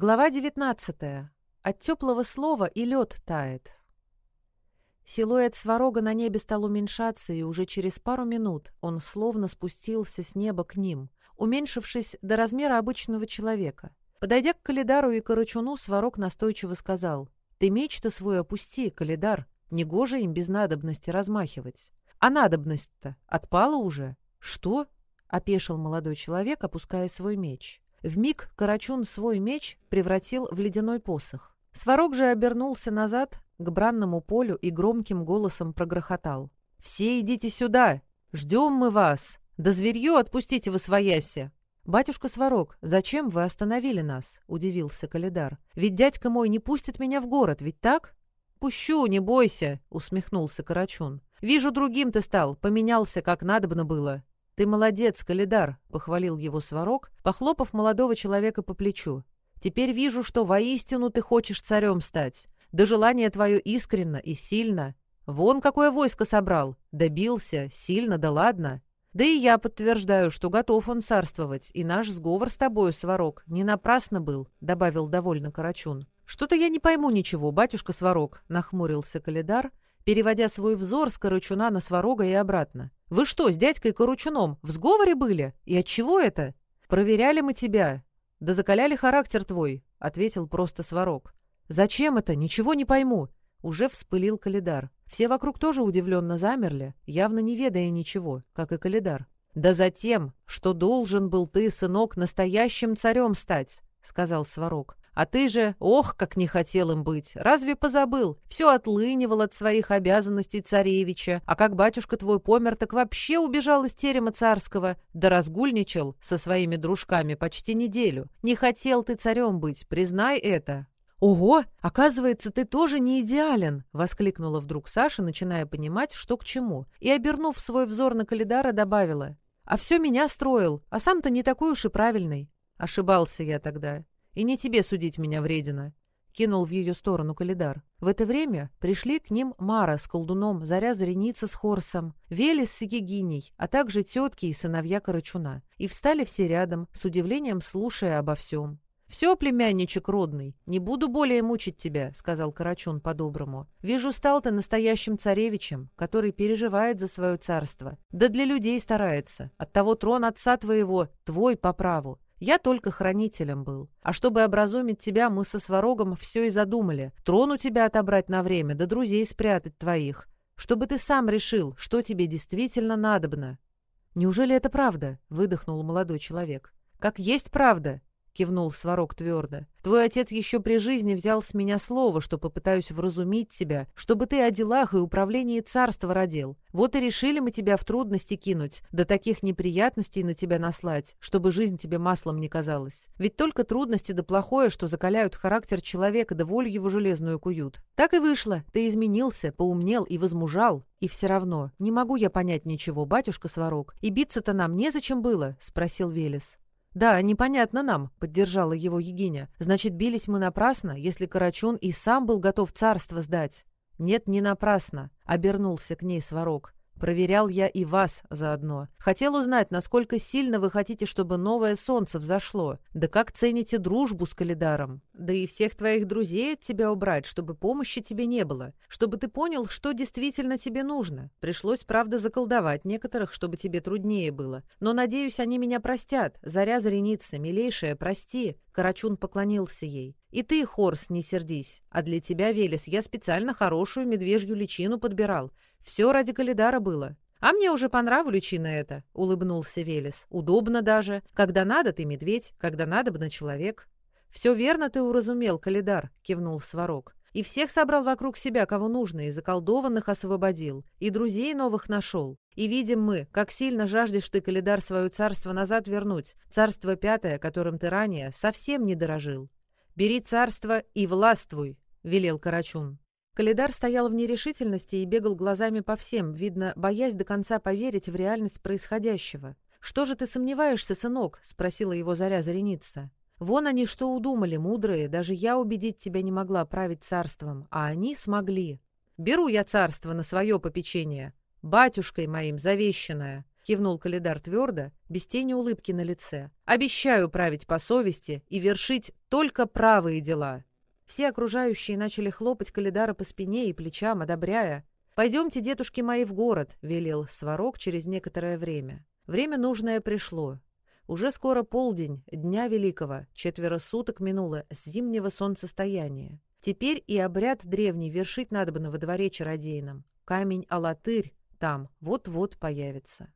Глава 19. От теплого слова и лед тает. Силуэт сварога на небе стал уменьшаться, и уже через пару минут он словно спустился с неба к ним, уменьшившись до размера обычного человека. Подойдя к Калидару и Карачуну, сварог настойчиво сказал, «Ты меч-то свой опусти, Калидар, негоже им без надобности размахивать». «А надобность-то отпала уже?» «Что?» — опешил молодой человек, опуская свой меч. В миг Карачун свой меч превратил в ледяной посох. Сварог же обернулся назад к бранному полю и громким голосом прогрохотал. «Все идите сюда! Ждем мы вас! Да зверье отпустите вы свояси!» «Батюшка Сварог, зачем вы остановили нас?» – удивился Калидар. «Ведь дядька мой не пустит меня в город, ведь так?» «Пущу, не бойся!» – усмехнулся Карачун. «Вижу, другим ты стал, поменялся, как надобно было. «Ты молодец, Калидар!» — похвалил его Сварог, похлопав молодого человека по плечу. «Теперь вижу, что воистину ты хочешь царем стать. Да желание твое искренно и сильно. Вон какое войско собрал. Добился, сильно, да ладно. Да и я подтверждаю, что готов он царствовать, и наш сговор с тобою, Сварог, не напрасно был», — добавил довольно Карачун. «Что-то я не пойму ничего, батюшка Сварог», — нахмурился Калидар, — переводя свой взор с Корочуна на Сварога и обратно. «Вы что, с дядькой Корочуном в сговоре были? И от чего это?» «Проверяли мы тебя. Да закаляли характер твой», — ответил просто Сварог. «Зачем это? Ничего не пойму». Уже вспылил Калидар. Все вокруг тоже удивленно замерли, явно не ведая ничего, как и Калидар. «Да затем, что должен был ты, сынок, настоящим царем стать», — сказал Сварог. А ты же, ох, как не хотел им быть. Разве позабыл? Все отлынивал от своих обязанностей царевича. А как батюшка твой помер, так вообще убежал из терема царского. Да разгульничал со своими дружками почти неделю. Не хотел ты царем быть, признай это. «Ого! Оказывается, ты тоже не идеален!» — воскликнула вдруг Саша, начиная понимать, что к чему, и, обернув свой взор на Калидара, добавила. «А все меня строил, а сам-то не такой уж и правильный». Ошибался я тогда. И не тебе судить меня, вредина!» Кинул в ее сторону Калидар. В это время пришли к ним Мара с колдуном, Заря Зареница с Хорсом, Велес с Егиней, а также тетки и сыновья Карачуна. И встали все рядом, с удивлением слушая обо всем. «Все, племянничек родный, не буду более мучить тебя», — сказал Карачун по-доброму. «Вижу, стал ты настоящим царевичем, который переживает за свое царство. Да для людей старается. От того трон отца твоего твой по праву. Я только хранителем был. А чтобы образумить тебя, мы со Сварогом все и задумали. Трон у тебя отобрать на время, да друзей спрятать твоих. Чтобы ты сам решил, что тебе действительно надобно». «Неужели это правда?» — выдохнул молодой человек. «Как есть правда!» кивнул Сварог твердо. «Твой отец еще при жизни взял с меня слово, что попытаюсь вразумить тебя, чтобы ты о делах и управлении царства родил. Вот и решили мы тебя в трудности кинуть, да таких неприятностей на тебя наслать, чтобы жизнь тебе маслом не казалась. Ведь только трудности да плохое, что закаляют характер человека, да волю его железную куют. Так и вышло, ты изменился, поумнел и возмужал, и все равно, не могу я понять ничего, батюшка Сварог. И биться-то нам незачем было?» — спросил Велес. «Да, непонятно нам», — поддержала его Егиня. «Значит, бились мы напрасно, если Карачун и сам был готов царство сдать». «Нет, не напрасно», — обернулся к ней Сварог. Проверял я и вас заодно. Хотел узнать, насколько сильно вы хотите, чтобы новое солнце взошло. Да как цените дружбу с Калидаром? Да и всех твоих друзей от тебя убрать, чтобы помощи тебе не было. Чтобы ты понял, что действительно тебе нужно. Пришлось, правда, заколдовать некоторых, чтобы тебе труднее было. Но, надеюсь, они меня простят. Заря Зареница, милейшая, прости. Карачун поклонился ей. И ты, Хорс, не сердись. А для тебя, Велес, я специально хорошую медвежью личину подбирал. Все ради Калидара было. А мне уже по нраву личина эта, — улыбнулся Велес. Удобно даже. Когда надо, ты медведь, когда надо б на человек. Все верно ты уразумел, Калидар, — кивнул Сварог. И всех собрал вокруг себя, кого нужно, и заколдованных освободил, и друзей новых нашел. И видим мы, как сильно жаждешь ты, Калидар, свое царство назад вернуть, царство пятое, которым ты ранее совсем не дорожил. «Бери царство и властвуй», — велел Карачун. Калидар стоял в нерешительности и бегал глазами по всем, видно, боясь до конца поверить в реальность происходящего. «Что же ты сомневаешься, сынок?» — спросила его Заря Зареница. «Вон они что удумали, мудрые, даже я убедить тебя не могла править царством, а они смогли. Беру я царство на свое попечение, батюшкой моим завещанное кивнул Калидар твердо, без тени улыбки на лице. «Обещаю править по совести и вершить только правые дела». Все окружающие начали хлопать Калидара по спине и плечам, одобряя. «Пойдемте, дедушки мои, в город», — велел Сварог через некоторое время. Время нужное пришло. Уже скоро полдень, Дня Великого, четверо суток минуло с зимнего солнцестояния. Теперь и обряд древний вершить надо бы на во дворе чародейном. Камень Алатырь там вот-вот появится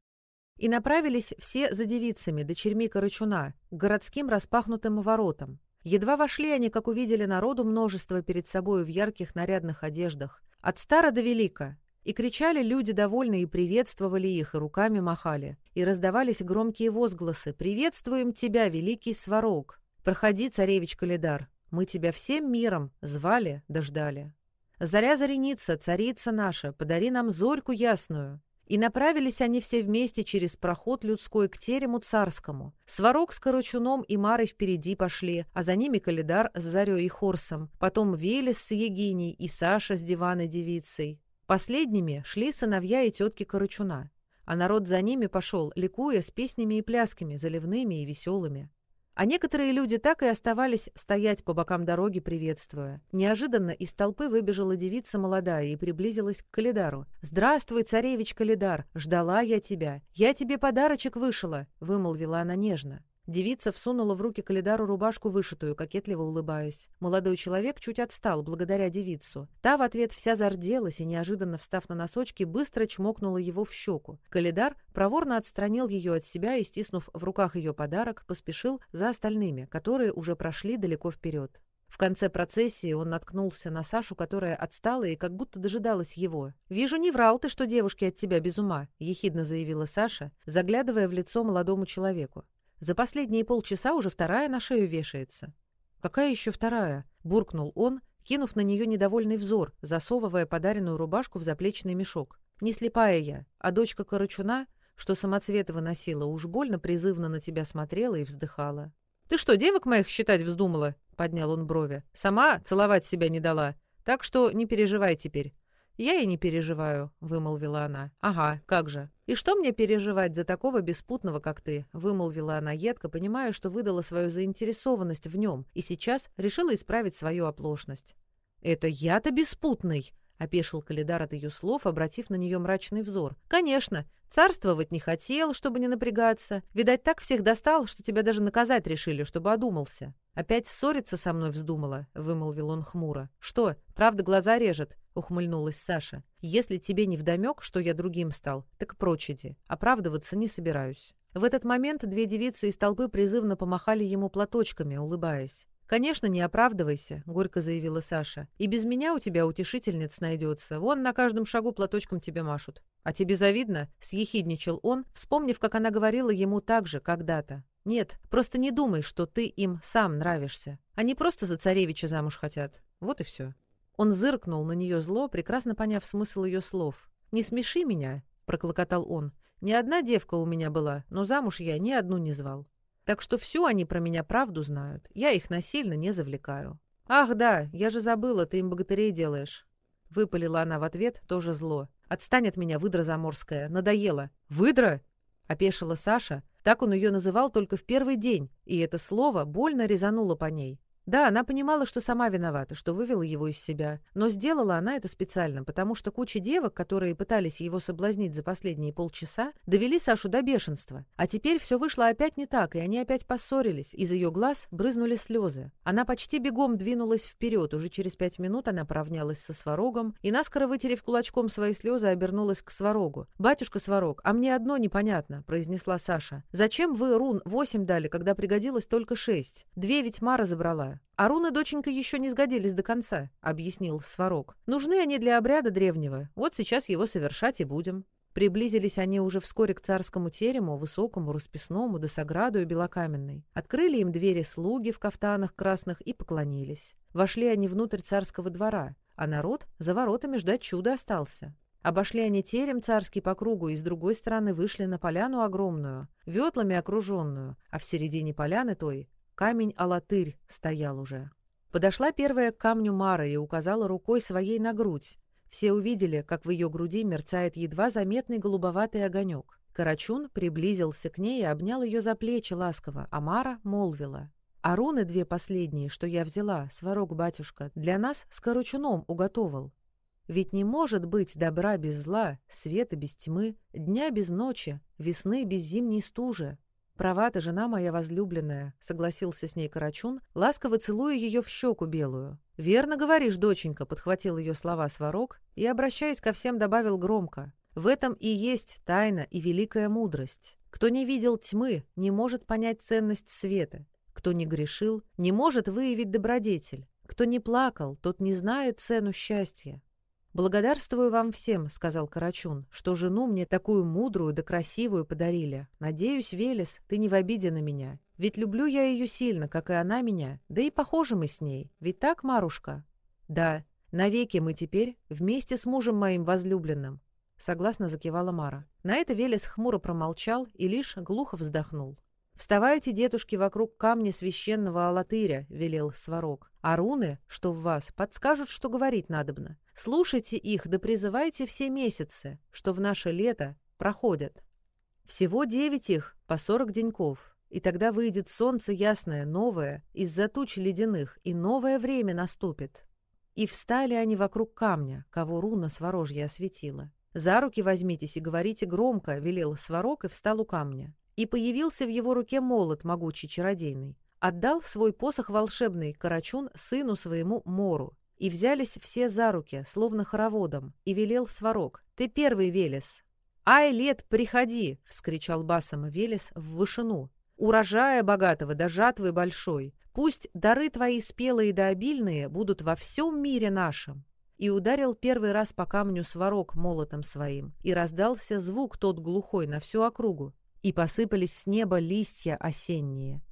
и направились все за девицами, дочерьми Корычуна, к городским распахнутым воротам. Едва вошли они, как увидели народу множество перед собою в ярких нарядных одеждах, от стара до велика, и кричали люди довольны и приветствовали их, и руками махали. И раздавались громкие возгласы «Приветствуем тебя, великий сварог! Проходи, царевич Калидар! Мы тебя всем миром звали, дождали!» «Заря зареница, царица наша, подари нам зорьку ясную!» И направились они все вместе через проход людской к терему царскому. Сварог с Корочуном и Марой впереди пошли, а за ними Калидар с Зарей и Хорсом, потом Велес с Егиней и Саша с дивана девицей. Последними шли сыновья и тетки Корочуна, а народ за ними пошел, ликуя с песнями и плясками, заливными и веселыми. А некоторые люди так и оставались стоять по бокам дороги, приветствуя. Неожиданно из толпы выбежала девица молодая и приблизилась к Калидару. «Здравствуй, царевич Калидар! Ждала я тебя! Я тебе подарочек вышила!» — вымолвила она нежно. Девица всунула в руки Калидару рубашку вышитую, кокетливо улыбаясь. Молодой человек чуть отстал, благодаря девицу. Та в ответ вся зарделась и, неожиданно встав на носочки, быстро чмокнула его в щеку. Калидар проворно отстранил ее от себя и, стиснув в руках ее подарок, поспешил за остальными, которые уже прошли далеко вперед. В конце процессии он наткнулся на Сашу, которая отстала и как будто дожидалась его. «Вижу, не врал ты, что девушки от тебя без ума», — ехидно заявила Саша, заглядывая в лицо молодому человеку. За последние полчаса уже вторая на шею вешается. Какая еще вторая? Буркнул он, кинув на нее недовольный взор, засовывая подаренную рубашку в заплечный мешок. Не слепая я, а дочка Карачуна, что Самоцветова носила, уж больно призывно на тебя смотрела и вздыхала. «Ты что, девок моих считать вздумала?» — поднял он брови. «Сама целовать себя не дала. Так что не переживай теперь». «Я и не переживаю», — вымолвила она. «Ага, как же. «И что мне переживать за такого беспутного, как ты?» — вымолвила она едко, понимая, что выдала свою заинтересованность в нем и сейчас решила исправить свою оплошность. «Это я-то беспутный!» Опешил Калидар от ее слов, обратив на нее мрачный взор. «Конечно, царствовать не хотел, чтобы не напрягаться. Видать, так всех достал, что тебя даже наказать решили, чтобы одумался». «Опять ссориться со мной вздумала», — вымолвил он хмуро. «Что, правда глаза режет?» — ухмыльнулась Саша. «Если тебе не вдомек, что я другим стал, так прочь иди. Оправдываться не собираюсь». В этот момент две девицы из толпы призывно помахали ему платочками, улыбаясь. «Конечно, не оправдывайся», — горько заявила Саша. «И без меня у тебя утешительниц найдется. Вон на каждом шагу платочком тебе машут». «А тебе завидно?» — съехидничал он, вспомнив, как она говорила ему так же когда-то. «Нет, просто не думай, что ты им сам нравишься. Они просто за царевича замуж хотят. Вот и все». Он зыркнул на нее зло, прекрасно поняв смысл ее слов. «Не смеши меня», — проклокотал он. «Ни одна девка у меня была, но замуж я ни одну не звал». Так что все они про меня правду знают. Я их насильно не завлекаю. «Ах да, я же забыла, ты им богатырей делаешь». Выпалила она в ответ, тоже зло. «Отстань от меня, выдра заморская, надоело». «Выдра?» — опешила Саша. Так он ее называл только в первый день, и это слово больно резануло по ней. Да, она понимала, что сама виновата, что вывела его из себя, но сделала она это специально, потому что куча девок, которые пытались его соблазнить за последние полчаса, довели Сашу до бешенства. А теперь все вышло опять не так, и они опять поссорились, из ее глаз брызнули слезы. Она почти бегом двинулась вперед, уже через пять минут она поравнялась со Сварогом и, наскоро вытерев кулачком свои слезы, обернулась к Сварогу. «Батюшка Сварог, а мне одно непонятно», — произнесла Саша. «Зачем вы рун восемь дали, когда пригодилось только шесть? Две ведь Мара забрала старая. «Аруна, доченька, еще не сгодились до конца», — объяснил Сварог. «Нужны они для обряда древнего. Вот сейчас его совершать и будем». Приблизились они уже вскоре к царскому терему, высокому, расписному, до сограду и белокаменной. Открыли им двери слуги в кафтанах красных и поклонились. Вошли они внутрь царского двора, а народ за воротами ждать чуда остался. Обошли они терем царский по кругу и с другой стороны вышли на поляну огромную, ветлами окруженную, а в середине поляны той Камень Алатырь стоял уже. Подошла первая к камню Мара и указала рукой своей на грудь. Все увидели, как в ее груди мерцает едва заметный голубоватый огонек. Карачун приблизился к ней и обнял ее за плечи ласково, а Мара молвила. «А руны две последние, что я взяла, сварог батюшка, для нас с Карачуном уготовал. Ведь не может быть добра без зла, света без тьмы, дня без ночи, весны без зимней стужи. «Права ты, жена моя возлюбленная», — согласился с ней Карачун, ласково целуя ее в щеку белую. «Верно говоришь, доченька», — подхватил ее слова Сварог и, обращаясь ко всем, добавил громко. «В этом и есть тайна и великая мудрость. Кто не видел тьмы, не может понять ценность света. Кто не грешил, не может выявить добродетель. Кто не плакал, тот не знает цену счастья. «Благодарствую вам всем», — сказал Карачун, — «что жену мне такую мудрую да красивую подарили. Надеюсь, Велес, ты не в обиде на меня. Ведь люблю я ее сильно, как и она меня. Да и похожи мы с ней. Ведь так, Марушка?» «Да. Навеки мы теперь вместе с мужем моим возлюбленным», — согласно закивала Мара. На это Велес хмуро промолчал и лишь глухо вздохнул. «Вставайте, дедушки, вокруг камня священного Алатыря», — велел Сварог. «А руны, что в вас, подскажут, что говорить надобно. Слушайте их, да призывайте все месяцы, что в наше лето проходят. Всего девять их, по сорок деньков. И тогда выйдет солнце ясное, новое, из-за туч ледяных, и новое время наступит». И встали они вокруг камня, кого руна Сворожья осветила. «За руки возьмитесь и говорите громко», — велел Сварог и встал у камня и появился в его руке молот могучий чародейный. Отдал свой посох волшебный Карачун сыну своему Мору, и взялись все за руки, словно хороводом, и велел Сварог. «Ты первый, Велес!» «Ай, лет, приходи!» — вскричал басом Велес в вышину. «Урожая богатого да жатвы большой! Пусть дары твои спелые да обильные будут во всем мире нашем!» И ударил первый раз по камню Сварог молотом своим, и раздался звук тот глухой на всю округу, и посыпались с неба листья осенние.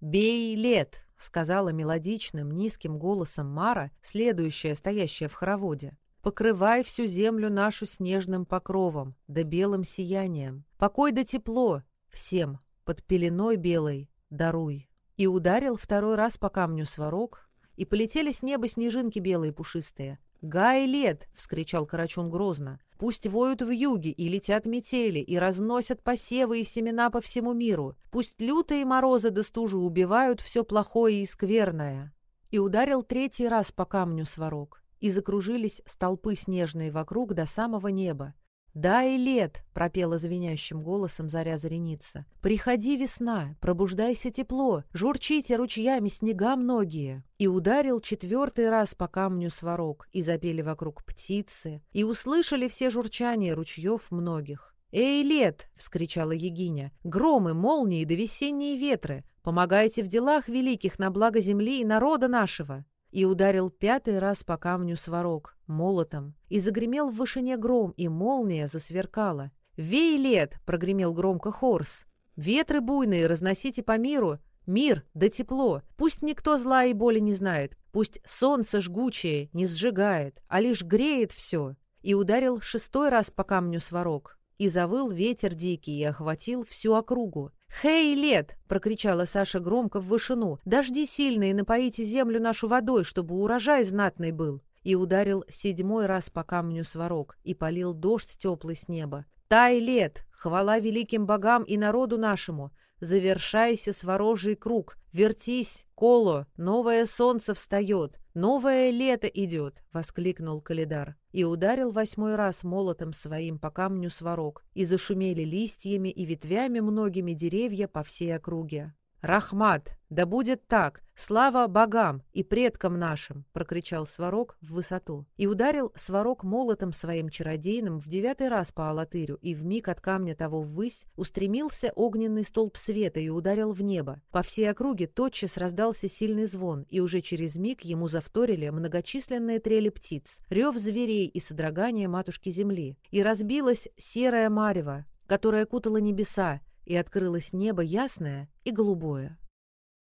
«Бей лет!» — сказала мелодичным, низким голосом Мара, следующая, стоящая в хороводе. «Покрывай всю землю нашу снежным покровом, да белым сиянием. Покой да тепло всем, под пеленой белой, даруй». И ударил второй раз по камню сварог, и полетели с неба снежинки белые пушистые, «Гай лет!» — вскричал Карачун грозно. «Пусть воют в юге и летят метели, и разносят посевы и семена по всему миру. Пусть лютые морозы да стужи убивают все плохое и скверное». И ударил третий раз по камню сварог. И закружились столпы снежные вокруг до самого неба. «Дай лет!» — пропела звенящим голосом заря Зареница. «Приходи, весна! Пробуждайся тепло! Журчите ручьями снега многие!» И ударил четвертый раз по камню сварог, и запели вокруг птицы, и услышали все журчание ручьев многих. «Эй, лет!» — вскричала Егиня. «Громы, молнии да весенние ветры! Помогайте в делах великих на благо земли и народа нашего!» и ударил пятый раз по камню сварог, молотом, и загремел в вышине гром, и молния засверкала. «Вей лет!» — прогремел громко Хорс. «Ветры буйные, разносите по миру! Мир да тепло! Пусть никто зла и боли не знает, пусть солнце жгучее не сжигает, а лишь греет все!» И ударил шестой раз по камню сварог. И завыл ветер дикий и охватил всю округу, «Хей, лет!» — прокричала Саша громко в вышину. «Дожди сильные, напоите землю нашу водой, чтобы урожай знатный был!» И ударил седьмой раз по камню сварог, и полил дождь теплый с неба. «Тай, лет! Хвала великим богам и народу нашему! Завершайся сворожий круг! Вертись, коло! Новое солнце встает! «Новое лето идет!» — воскликнул Калидар и ударил восьмой раз молотом своим по камню сварог, и зашумели листьями и ветвями многими деревья по всей округе. «Рахмат, да будет так! Слава богам и предкам нашим!» — прокричал Сварог в высоту. И ударил Сварог молотом своим чародейным в девятый раз по Алатырю, и в миг от камня того ввысь устремился огненный столб света и ударил в небо. По всей округе тотчас раздался сильный звон, и уже через миг ему завторили многочисленные трели птиц, рев зверей и содрогание матушки земли. И разбилась серая марева, которая кутала небеса, и открылось небо ясное и голубое.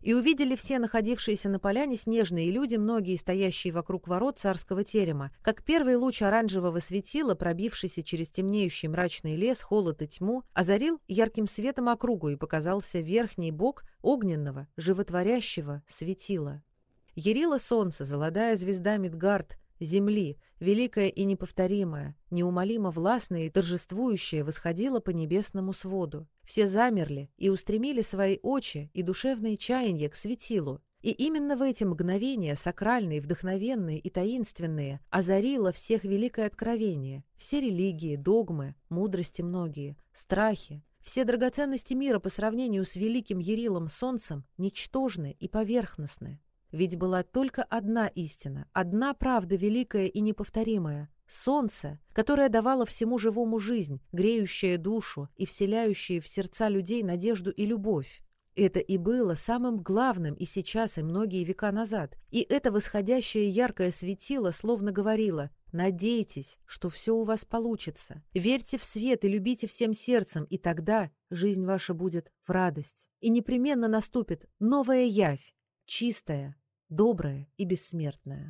И увидели все находившиеся на поляне снежные люди, многие стоящие вокруг ворот царского терема, как первый луч оранжевого светила, пробившийся через темнеющий мрачный лес, холод и тьму, озарил ярким светом округу и показался верхний бок огненного, животворящего светила. Ярила солнце, золотая звезда Мидгард, земли, великая и неповторимая, неумолимо властная и торжествующая, восходила по небесному своду. Все замерли и устремили свои очи и душевные чаяния к светилу. И именно в эти мгновения, сакральные, вдохновенные и таинственные, озарило всех великое откровение, все религии, догмы, мудрости многие, страхи, все драгоценности мира по сравнению с великим Ерилом Солнцем ничтожны и поверхностны. Ведь была только одна истина, одна правда великая и неповторимая — солнце, которое давало всему живому жизнь, греющее душу и вселяющее в сердца людей надежду и любовь. Это и было самым главным и сейчас, и многие века назад. И это восходящее яркое светило словно говорило «Надейтесь, что все у вас получится. Верьте в свет и любите всем сердцем, и тогда жизнь ваша будет в радость. И непременно наступит новая явь, чистая, доброе и бессмертное.